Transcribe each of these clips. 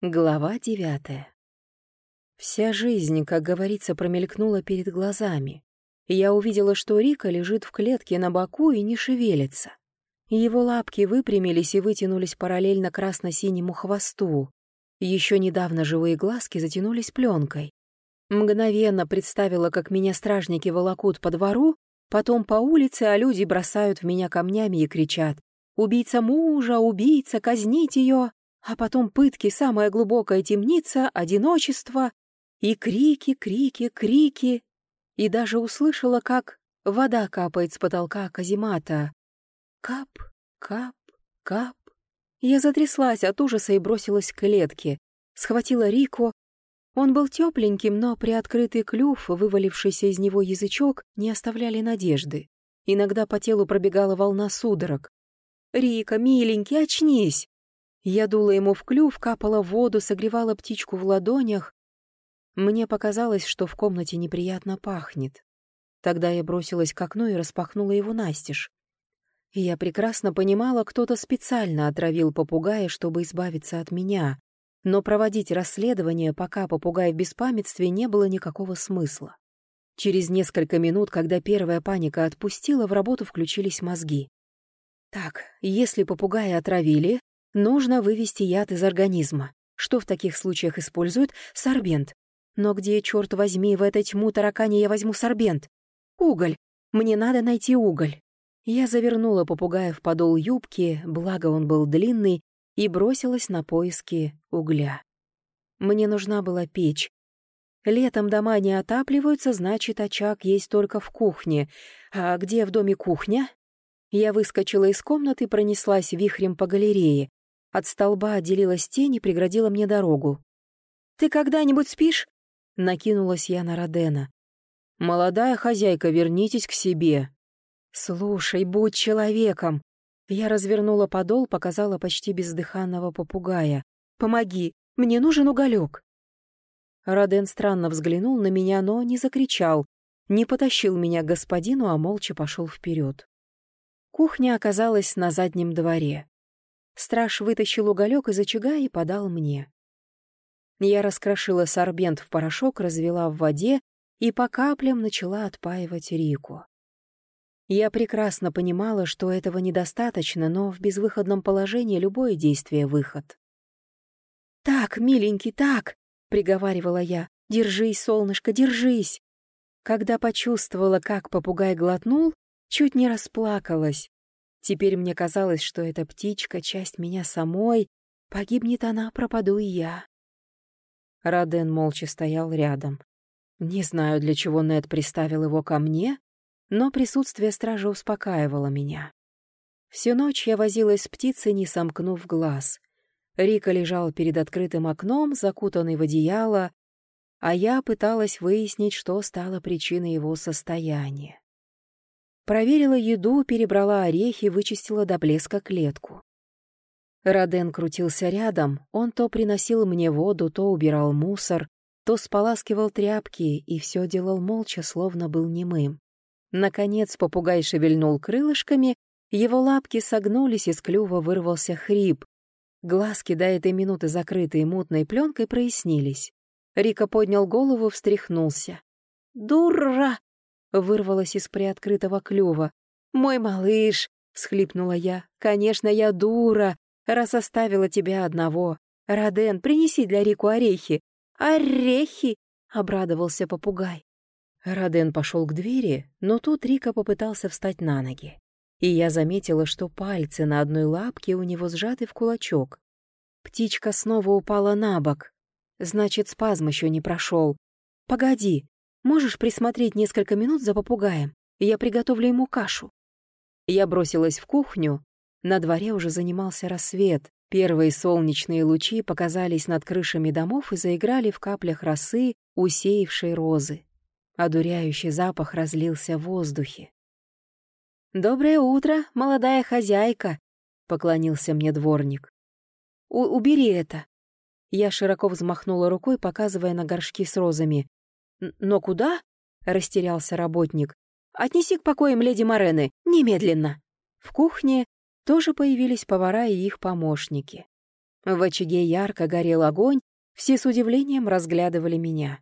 Глава девятая. Вся жизнь, как говорится, промелькнула перед глазами. Я увидела, что Рика лежит в клетке на боку и не шевелится. Его лапки выпрямились и вытянулись параллельно красно-синему хвосту. Еще недавно живые глазки затянулись пленкой. Мгновенно представила, как меня стражники волокут по двору, потом по улице, а люди бросают в меня камнями и кричат «Убийца мужа! Убийца! Казнить ее!» А потом пытки, самая глубокая темница, одиночество и крики, крики, крики. И даже услышала, как вода капает с потолка каземата. Кап, кап, кап. Я затряслась от ужаса и бросилась к клетке. Схватила Рику. Он был тепленьким, но приоткрытый клюв, вывалившийся из него язычок, не оставляли надежды. Иногда по телу пробегала волна судорог. «Рика, миленький, очнись!» Я дула ему в клюв, капала воду, согревала птичку в ладонях. Мне показалось, что в комнате неприятно пахнет. Тогда я бросилась к окну и распахнула его настежь. Я прекрасно понимала, кто-то специально отравил попугая, чтобы избавиться от меня, но проводить расследование, пока попугай в беспамятстве, не было никакого смысла. Через несколько минут, когда первая паника отпустила, в работу включились мозги. Так, если попугая отравили, Нужно вывести яд из организма. Что в таких случаях используют? Сорбент. Но где, черт возьми, в этой тьму таракане я возьму сорбент? Уголь. Мне надо найти уголь. Я завернула попугая в подол юбки, благо он был длинный, и бросилась на поиски угля. Мне нужна была печь. Летом дома не отапливаются, значит, очаг есть только в кухне. А где в доме кухня? Я выскочила из комнаты, пронеслась вихрем по галерее. От столба отделилась тень и преградила мне дорогу. «Ты когда-нибудь спишь?» — накинулась я на Родена. «Молодая хозяйка, вернитесь к себе». «Слушай, будь человеком!» Я развернула подол, показала почти бездыханного попугая. «Помоги, мне нужен уголек». Роден странно взглянул на меня, но не закричал, не потащил меня к господину, а молча пошел вперед. Кухня оказалась на заднем дворе. Страж вытащил уголек из очага и подал мне. Я раскрошила сорбент в порошок, развела в воде и по каплям начала отпаивать Рику. Я прекрасно понимала, что этого недостаточно, но в безвыходном положении любое действие — выход. «Так, миленький, так!» — приговаривала я. «Держись, солнышко, держись!» Когда почувствовала, как попугай глотнул, чуть не расплакалась. Теперь мне казалось, что эта птичка — часть меня самой. Погибнет она, пропаду и я. Раден молча стоял рядом. Не знаю, для чего Нед приставил его ко мне, но присутствие стража успокаивало меня. Всю ночь я возилась с птицей, не сомкнув глаз. Рика лежал перед открытым окном, закутанный в одеяло, а я пыталась выяснить, что стало причиной его состояния. Проверила еду, перебрала орехи, вычистила до блеска клетку. Роден крутился рядом, он то приносил мне воду, то убирал мусор, то споласкивал тряпки и все делал молча, словно был немым. Наконец попугай шевельнул крылышками, его лапки согнулись, из клюва вырвался хрип. Глазки, до этой минуты закрытые мутной пленкой, прояснились. Рика поднял голову, встряхнулся. «Дура!» Вырвалось из приоткрытого клюва. «Мой малыш!» — всхлипнула я. «Конечно, я дура, раз оставила тебя одного. Роден, принеси для Рику орехи». «Орехи!» — обрадовался попугай. Роден пошел к двери, но тут Рика попытался встать на ноги. И я заметила, что пальцы на одной лапке у него сжаты в кулачок. Птичка снова упала на бок. Значит, спазм еще не прошел. «Погоди!» Можешь присмотреть несколько минут за попугаем? Я приготовлю ему кашу». Я бросилась в кухню. На дворе уже занимался рассвет. Первые солнечные лучи показались над крышами домов и заиграли в каплях росы, усеявшей розы. Одуряющий запах разлился в воздухе. «Доброе утро, молодая хозяйка!» — поклонился мне дворник. «Убери это!» Я широко взмахнула рукой, показывая на горшки с розами. «Но куда?» — растерялся работник. «Отнеси к покоям леди Морены, немедленно!» В кухне тоже появились повара и их помощники. В очаге ярко горел огонь, все с удивлением разглядывали меня.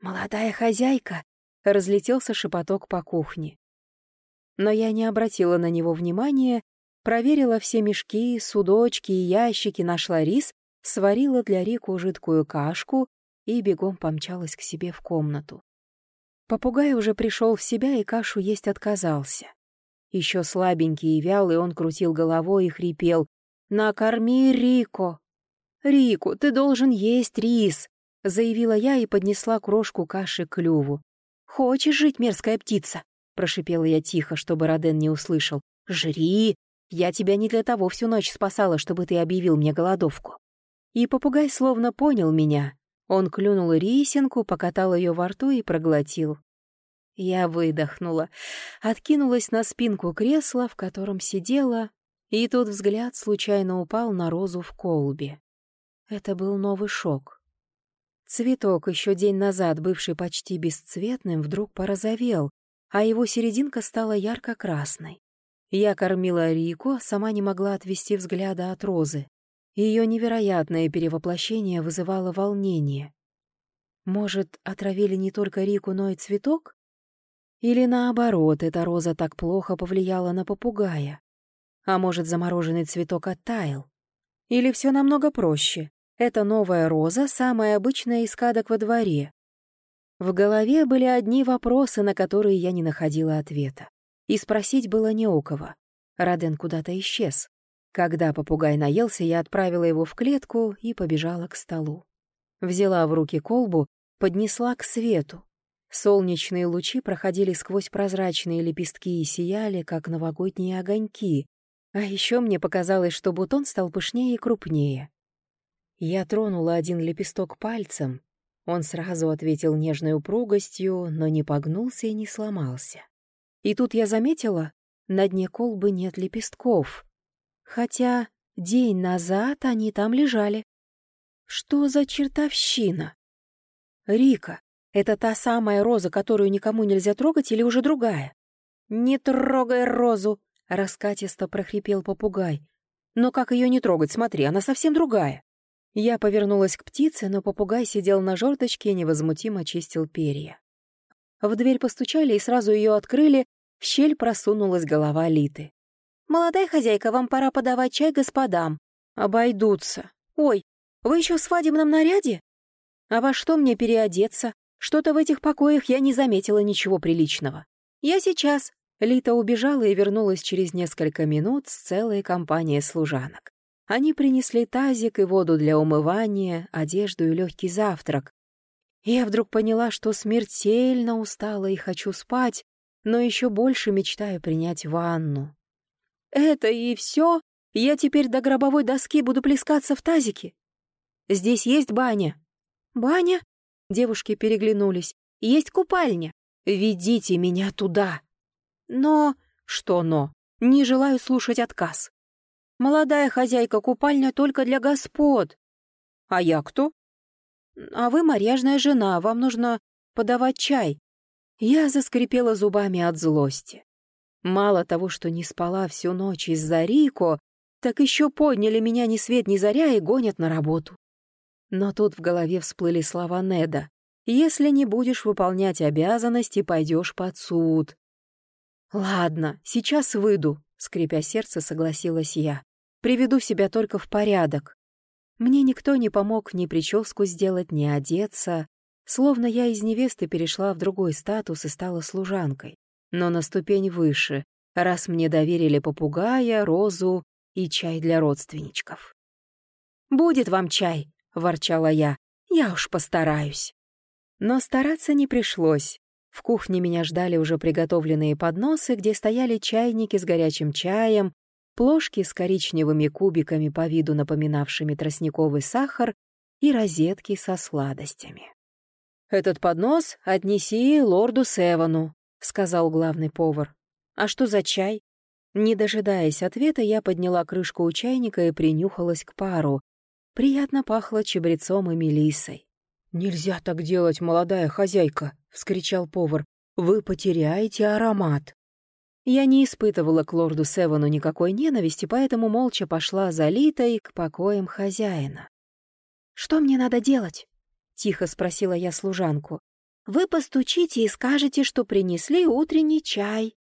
«Молодая хозяйка!» — разлетелся шепоток по кухне. Но я не обратила на него внимания, проверила все мешки, судочки и ящики, нашла рис, сварила для Рику жидкую кашку и бегом помчалась к себе в комнату. Попугай уже пришел в себя и кашу есть отказался. Еще слабенький и вялый он крутил головой и хрипел. «Накорми Рико!» «Рику, ты должен есть рис!» — заявила я и поднесла крошку каши к клюву. «Хочешь жить, мерзкая птица?» — прошипела я тихо, чтобы Роден не услышал. «Жри! Я тебя не для того всю ночь спасала, чтобы ты объявил мне голодовку». И попугай словно понял меня. Он клюнул рисинку, покатал ее во рту и проглотил. Я выдохнула, откинулась на спинку кресла, в котором сидела, и тут взгляд случайно упал на розу в колбе. Это был новый шок. Цветок, еще день назад бывший почти бесцветным, вдруг порозовел, а его серединка стала ярко-красной. Я кормила Рику, сама не могла отвести взгляда от розы. Ее невероятное перевоплощение вызывало волнение. Может, отравили не только Рику, но и цветок? Или наоборот, эта роза так плохо повлияла на попугая? А может, замороженный цветок оттаял? Или все намного проще? Эта новая роза — самая обычная из кадок во дворе. В голове были одни вопросы, на которые я не находила ответа. И спросить было не у кого. Раден куда-то исчез. Когда попугай наелся, я отправила его в клетку и побежала к столу. Взяла в руки колбу, поднесла к свету. Солнечные лучи проходили сквозь прозрачные лепестки и сияли, как новогодние огоньки. А еще мне показалось, что бутон стал пышнее и крупнее. Я тронула один лепесток пальцем. Он сразу ответил нежной упругостью, но не погнулся и не сломался. И тут я заметила, на дне колбы нет лепестков. Хотя день назад они там лежали. Что за чертовщина? Рика, это та самая роза, которую никому нельзя трогать, или уже другая? «Не трогай розу!» — раскатисто прохрипел попугай. «Но как ее не трогать? Смотри, она совсем другая!» Я повернулась к птице, но попугай сидел на жердочке и невозмутимо чистил перья. В дверь постучали и сразу ее открыли, в щель просунулась голова Литы. «Молодая хозяйка, вам пора подавать чай господам». «Обойдутся». «Ой, вы еще в свадебном наряде?» «А во что мне переодеться?» Что-то в этих покоях я не заметила ничего приличного. Я сейчас. Лита убежала и вернулась через несколько минут с целой компанией служанок. Они принесли тазик и воду для умывания, одежду и легкий завтрак. Я вдруг поняла, что смертельно устала и хочу спать, но еще больше мечтаю принять ванну. Это и все? Я теперь до гробовой доски буду плескаться в тазике? Здесь есть баня? Баня? Девушки переглянулись. «Есть купальня. Ведите меня туда». «Но...» «Что но? Не желаю слушать отказ». «Молодая хозяйка, купальня только для господ». «А я кто?» «А вы марьяжная жена, вам нужно подавать чай». Я заскрипела зубами от злости. Мало того, что не спала всю ночь из-за Рико, так еще подняли меня ни свет ни заря и гонят на работу. Но тут в голове всплыли слова Неда. «Если не будешь выполнять обязанности, пойдешь под суд». «Ладно, сейчас выйду», — скрипя сердце, согласилась я. «Приведу себя только в порядок». Мне никто не помог ни прическу сделать, ни одеться, словно я из невесты перешла в другой статус и стала служанкой, но на ступень выше, раз мне доверили попугая, розу и чай для родственничков. «Будет вам чай», ворчала я. «Я уж постараюсь». Но стараться не пришлось. В кухне меня ждали уже приготовленные подносы, где стояли чайники с горячим чаем, плошки с коричневыми кубиками по виду напоминавшими тростниковый сахар и розетки со сладостями. «Этот поднос отнеси лорду Севану», — сказал главный повар. «А что за чай?» Не дожидаясь ответа, я подняла крышку у чайника и принюхалась к пару, Приятно пахло чабрецом и мелиссой. «Нельзя так делать, молодая хозяйка!» — вскричал повар. «Вы потеряете аромат!» Я не испытывала к лорду Севану никакой ненависти, поэтому молча пошла за Литой к покоям хозяина. «Что мне надо делать?» — тихо спросила я служанку. «Вы постучите и скажете, что принесли утренний чай».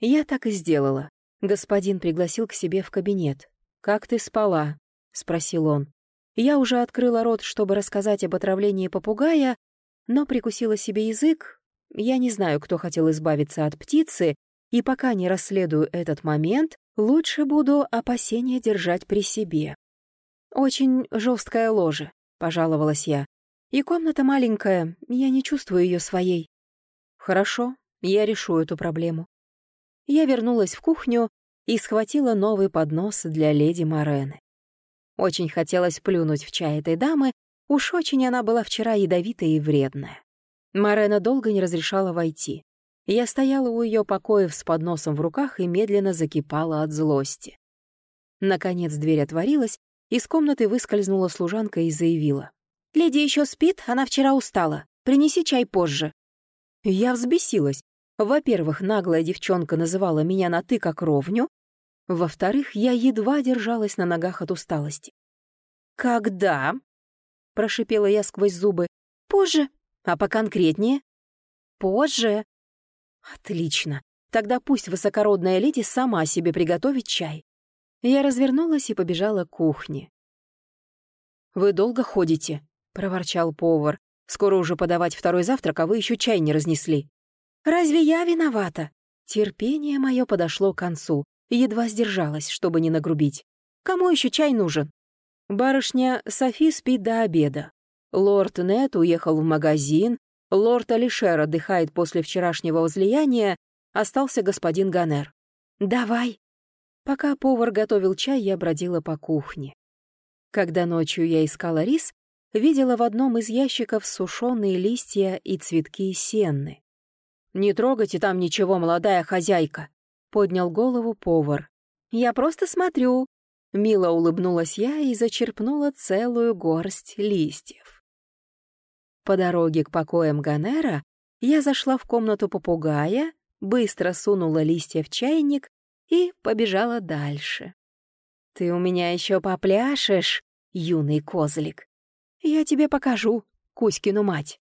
Я так и сделала. Господин пригласил к себе в кабинет. «Как ты спала?» — спросил он. Я уже открыла рот, чтобы рассказать об отравлении попугая, но прикусила себе язык. Я не знаю, кто хотел избавиться от птицы, и пока не расследую этот момент, лучше буду опасения держать при себе. «Очень жесткое ложе», — пожаловалась я. «И комната маленькая, я не чувствую ее своей». «Хорошо, я решу эту проблему». Я вернулась в кухню и схватила новый поднос для леди Морены. Очень хотелось плюнуть в чай этой дамы, уж очень она была вчера ядовитая и вредная. Марена долго не разрешала войти. Я стояла у ее покоев с подносом в руках и медленно закипала от злости. Наконец дверь отворилась, из комнаты выскользнула служанка и заявила. «Леди еще спит, она вчера устала. Принеси чай позже». Я взбесилась. Во-первых, наглая девчонка называла меня на «ты» как ровню, во-вторых, я едва держалась на ногах от усталости. «Когда?» — прошипела я сквозь зубы. «Позже. А поконкретнее?» «Позже». «Отлично. Тогда пусть высокородная леди сама себе приготовит чай». Я развернулась и побежала к кухне. «Вы долго ходите?» — проворчал повар. «Скоро уже подавать второй завтрак, а вы еще чай не разнесли». «Разве я виновата?» Терпение мое подошло к концу едва сдержалась, чтобы не нагрубить. «Кому еще чай нужен?» Барышня Софи спит до обеда. Лорд Нет уехал в магазин, лорд Алишер отдыхает после вчерашнего возлияния, остался господин Ганер. «Давай». Пока повар готовил чай, я бродила по кухне. Когда ночью я искала рис, видела в одном из ящиков сушеные листья и цветки сенны. «Не трогайте там ничего, молодая хозяйка», поднял голову повар. «Я просто смотрю». Мило улыбнулась я и зачерпнула целую горсть листьев. По дороге к покоям Ганера я зашла в комнату попугая, быстро сунула листья в чайник и побежала дальше. «Ты у меня еще попляшешь, юный козлик. Я тебе покажу, Кузькину мать».